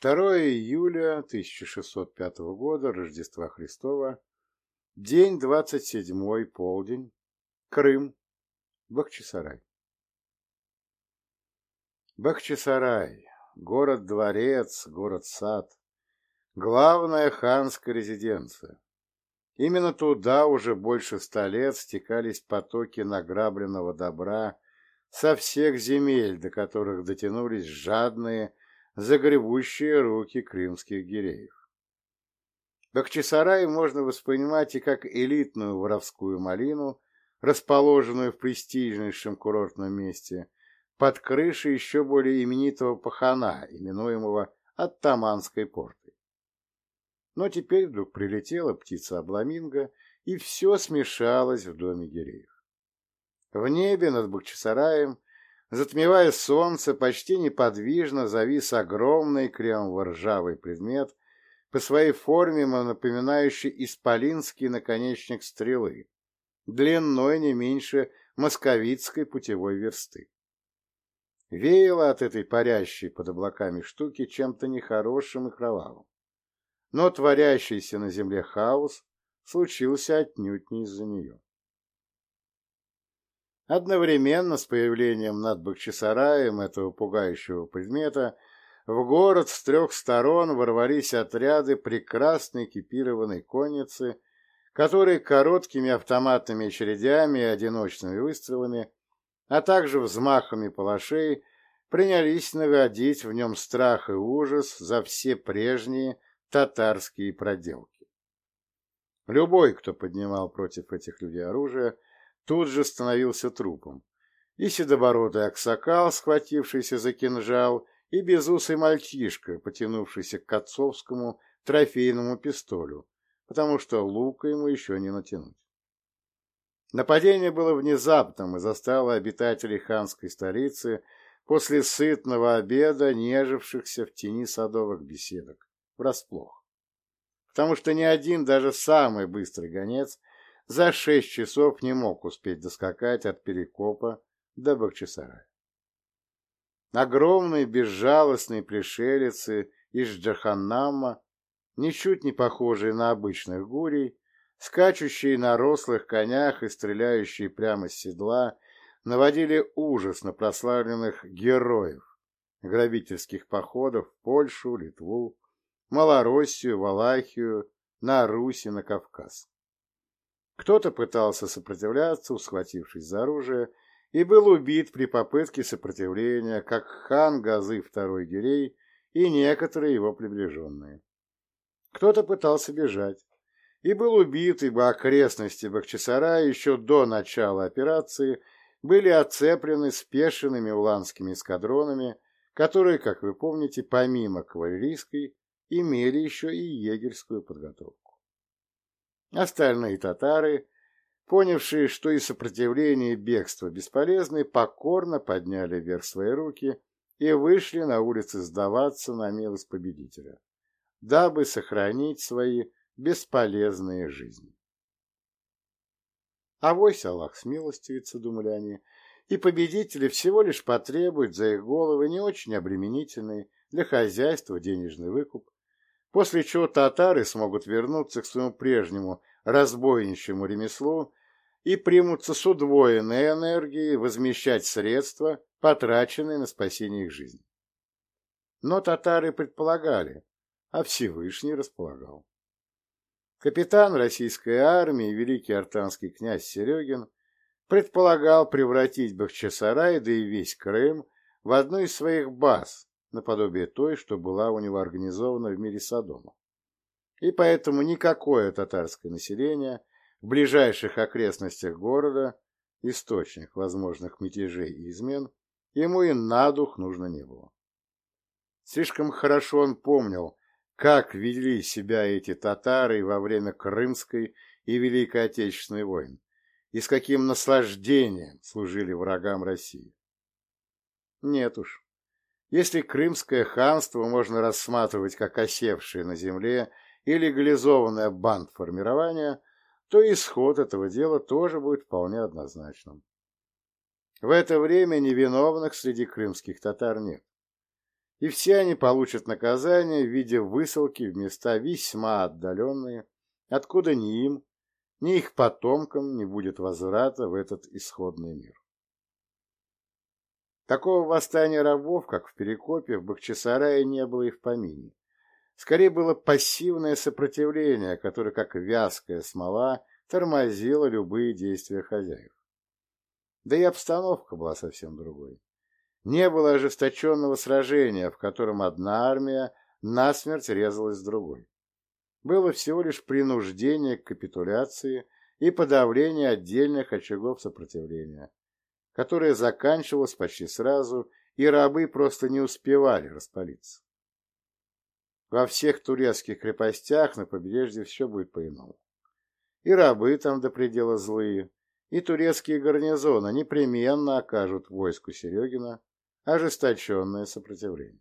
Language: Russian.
2 июля 1605 года, Рождества Христова, день 27, полдень, Крым, Бахчисарай. Бахчисарай, город-дворец, город-сад, главная ханская резиденция. Именно туда уже больше ста лет стекались потоки награбленного добра со всех земель, до которых дотянулись жадные, загребущие руки крымских гиреев. Бахчисарай можно воспринимать и как элитную воровскую малину, расположенную в престижнейшем курортном месте, под крышей еще более именитого пахана, именуемого Оттаманской портой. Но теперь вдруг прилетела птица-обламинго, и все смешалось в доме Гиреев. В небе над Бахчисараем, затмевая солнце, почти неподвижно завис огромный кремово-ржавый предмет, по своей форме напоминающий исполинский наконечник стрелы, длиной не меньше московицкой путевой версты. Веяло от этой парящей под облаками штуки чем-то нехорошим и кровавым. Но творящийся на земле хаос случился отнюдь не из-за нее. Одновременно с появлением над Бахчисараем этого пугающего предмета в город с трех сторон ворвались отряды прекрасно экипированной конницы, которые короткими автоматными очередями и одиночными выстрелами, а также взмахами палашей принялись наводить в нем страх и ужас за все прежние татарские проделки. Любой, кто поднимал против этих людей оружие, тут же становился трупом. И седобородый аксакал, схватившийся за кинжал, и безусый мальчишка, потянувшийся к отцовскому трофейному пистолю, потому что лука ему еще не натянуть. Нападение было внезапным и застало обитателей ханской столицы после сытного обеда, нежившихся в тени садовых беседок, врасплох. Потому что ни один, даже самый быстрый гонец, за шесть часов не мог успеть доскакать от Перекопа до Бахчисарая. Огромные безжалостные пришелицы из Джаханнама, ничуть не похожие на обычных гурий, скачущие на рослых конях и стреляющие прямо с седла, наводили ужас на прославленных героев грабительских походов в Польшу, Литву, Малороссию, Валахию, на Русь и на Кавказ. Кто-то пытался сопротивляться, усхватившись за оружие, и был убит при попытке сопротивления, как хан Газы II Гирей и некоторые его приближенные. Кто-то пытался бежать и был убит, ибо окрестности Бахчисарая еще до начала операции были оцеплены спешенными уланскими эскадронами, которые, как вы помните, помимо кавалерийской, имели еще и егерскую подготовку. Остальные татары Понявшие, что и сопротивление, и бегство бесполезны, покорно подняли вверх свои руки и вышли на улицы сдаваться на милость победителя, дабы сохранить свои бесполезные жизни. Авось Аллах смилостивится, думали они, и победители всего лишь потребуют за их головы не очень обременительный для хозяйства денежный выкуп, после чего татары смогут вернуться к своему прежнему разбойничьему ремеслу и примутся с удвоенной энергией возмещать средства, потраченные на спасение их жизни. Но татары предполагали, а Всевышний располагал. Капитан российской армии, великий артанский князь Серегин, предполагал превратить Бахчисарай, да и весь Крым, в одну из своих баз, наподобие той, что была у него организована в мире Содома. И поэтому никакое татарское население в ближайших окрестностях города, источник возможных мятежей и измен, ему и на дух нужно не было. Слишком хорошо он помнил, как вели себя эти татары во время Крымской и Великой Отечественной войн, и с каким наслаждением служили врагам России. Нет уж, если Крымское ханство можно рассматривать как осевшее на земле и легализованное бандформирование, то исход этого дела тоже будет вполне однозначным. В это время невиновных среди крымских татар нет. и все они получат наказание в виде высылки в места весьма отдаленные, откуда ни им, ни их потомкам не будет возврата в этот исходный мир. Такого восстания рабов, как в Перекопе, в Бахчисарае не было и в помине. Скорее было пассивное сопротивление, которое, как вязкая смола, тормозило любые действия хозяев. Да и обстановка была совсем другой. Не было ожесточенного сражения, в котором одна армия насмерть резалась с другой. Было всего лишь принуждение к капитуляции и подавление отдельных очагов сопротивления, которое заканчивалось почти сразу, и рабы просто не успевали распалиться. Во всех турецких крепостях на побережье все будет по-иному. И рабы там до предела злые, и турецкие гарнизоны непременно окажут войску Серегина ожесточенное сопротивление.